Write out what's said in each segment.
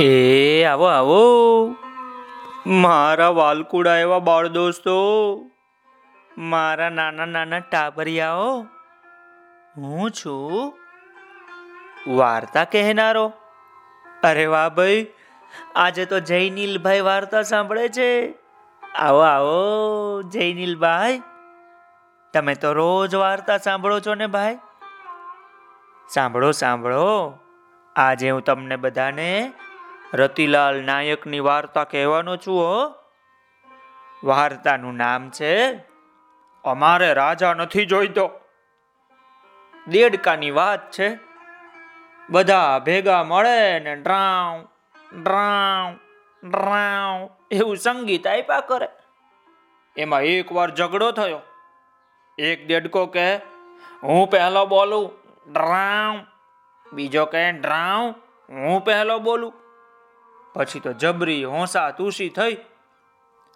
એ, આવો આવો. મારા વાલકુડા એવા બાળ દોસ્તો. મારા નાના નાના ટાબરિયાઓ. હું છું વાર્તા કહેનારો. અરે વાહ ભાઈ, આજે તો જયનીલભાઈ વાર્તા સાંભળે છે. આવો આવો, જયનીલભાઈ. તમે તો રોજ વાર્તા સાંભળો છો ને ભાઈ? સાંભળો સાંભળો. આજે હું તમને બધાને રતિલાલ નાયકની વાર્તા કહેવાનો છું, હો. વાર્તાનું નામ છે, અમારે રાજા નથી જોઈતો. દેડકાની વાત છે, બધા ભેગા મળે ને ડ્રાઉ ડ્રાઉ ડ્રાઉ એવું સંગીત આપ્યા કરે. એમાં એક વાર ઝઘડો થયો. એક દેડકો કે હું પહેલો બોલું ડ્રાઉ. બીજો કહે, ડ્રાઉ, હું પહેલો બોલું. પછી તો જબરી હોંસા તુસી થઈ.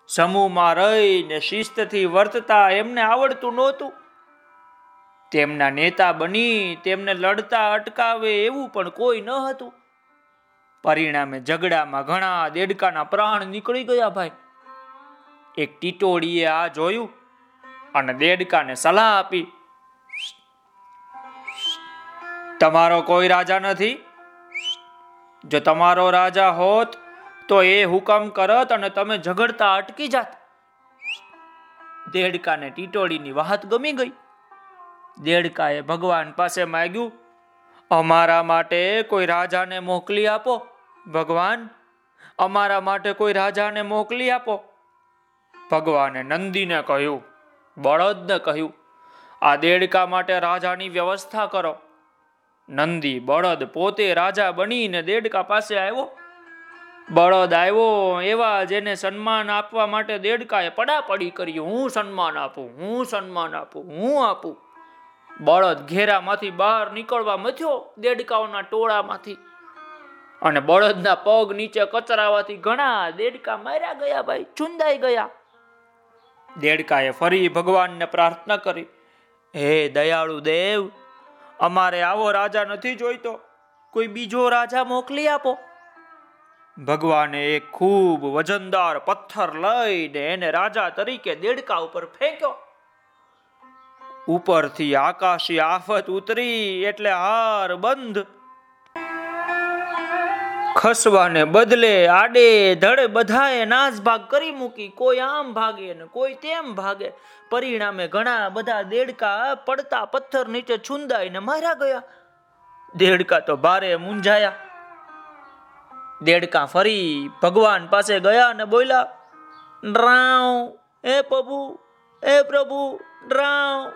સમૂહમાં રહીને શિસ્તથી વર્તતા એમને આવડતું નહોતું. તેમના નેતા બની, તેમને લડતા અટકાવે એવું પણ કોઈ ન હતું. પરિણામે ઝઘડામાં ઘણા દેડકાના પ્રાણ નીકળી ગયા ભાઈ. એક ટીટોળીએ આ જોયું અને દેડકાને સલાહ આપી. તમારો કોઈ રાજા નથી? જો તમારો રાજા હોત, તો એ હુકમ કરત અને તમે ઝઘડતા અટકી જાત. દેડકાને ટીટોળીની વાત ગમી ગઈ. દેડકાએ ભગવાન પાસે માગ્યું, અમારા માટે કોઈ રાજાને મોકલી આપો, ભગવાન. અમારા માટે કોઈ રાજાને મોકલી આપો. ભગવાને નંદીને કહ્યું, બળદને કહ્યું, આ દેડકા માટે રાજાની વ્યવસ્થા કરો. નંદી બળદ પોતે રાજા બનીને દેડકા પાસે આવ્યો. બળદ આવ્યો એવા જેને સન્માન આપવા માટે દેડકાએ પડાપડી કર્યું હું સન્માન આપું, હું સન્માન આપું, હું આપું. બળદ ઘેરામાંથી બહાર નીકળવા મથ્યો દેડકાઓના ટોળામાંથી. અને બળદના પગ નીચે કચરાવાથી ઘણા દેડકા માર્યા ગયા ભાઈ, ચુંદાઈ ગયા. દેડકાએ ફરી ભગવાનને પ્રાર્થના કરી, હે દયાળુ દેવ અમારે આવો રાજા નથી જોઈતો. કોઈ બીજો રાજા મોકલી આપો. ભગવાને એક ખૂબ વજનદાર પથ્થર લઈને એને રાજા તરીકે દેડકા ઉપર ફેંક્યો. ઉપરથી આકાશી આફત ઉતરી એટલે હાર બંધ. ખસવાને બદલે આડે ધડે બધાએ નાસભાગ કરી મૂકી, કોઈ આમ ભાગે ને કોઈ તેમ ભાગે. પરિણામે ઘણા બધા દેડકા પડતા પથ્થર નીચે છુંદાઈને માર્યા ગયા. દેડકા તો ભારે મૂંઝાયા. દેડકા ફરી ભગવાન પાસે ગયા ને બોલ્યા ડ્રાવ એ પ્રભુ એ પ્રભુ ડ્રાવ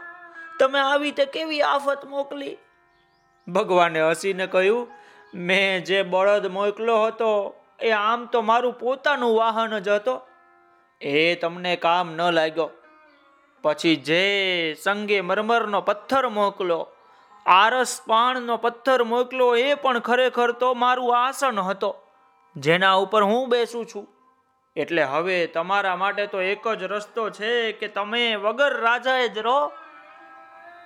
તમે આવી તે કેવી આફત મોકલી? ભગવાને હસીને કહ્યું મેં જે બળદ મોકલો હતો, એ આમ તો મારું પોતાનું વાહન જ હતો. એ તમને કામ ન લાગ્યો. પછી જે સંગે મરમરનો પથ્થર મોકલો, આરસ પાણનો પથ્થર મોકલો, એ પણ ખરેખર તો મારું આસન હતો, જેના ઉપર હું બેસું છું. એટલે હવે તમારા માટે તો એક જ રસ્તો છે કે તમે વગર રાજાએ જ રહો,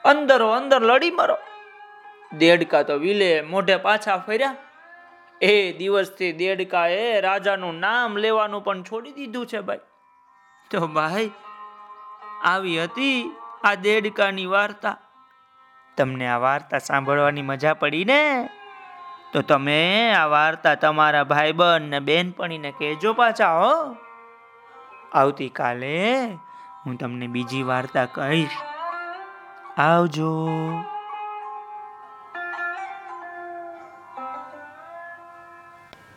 અંદરો અંદર લડી મરો. દેડકા તો વિલે મોઢે પાછા ફર્યા. એ દિવસથી દેડકા એ રાજાનું નામ લેવાનું પણ છોડી દીધું છે ભાઈ. તો ભાઈ, આવી હતી આ દેડકાની વાર્તા. તમને આ વાર્તા સાંભળવાની મજા પડી ને? તો તમે આ વાર્તા તમારા ભાઈબંધ ને બેનપણીને કહેજો પાછા, હો. આવતીકાલે હું તમને બીજી વાર્તા કહીશ. આવજો.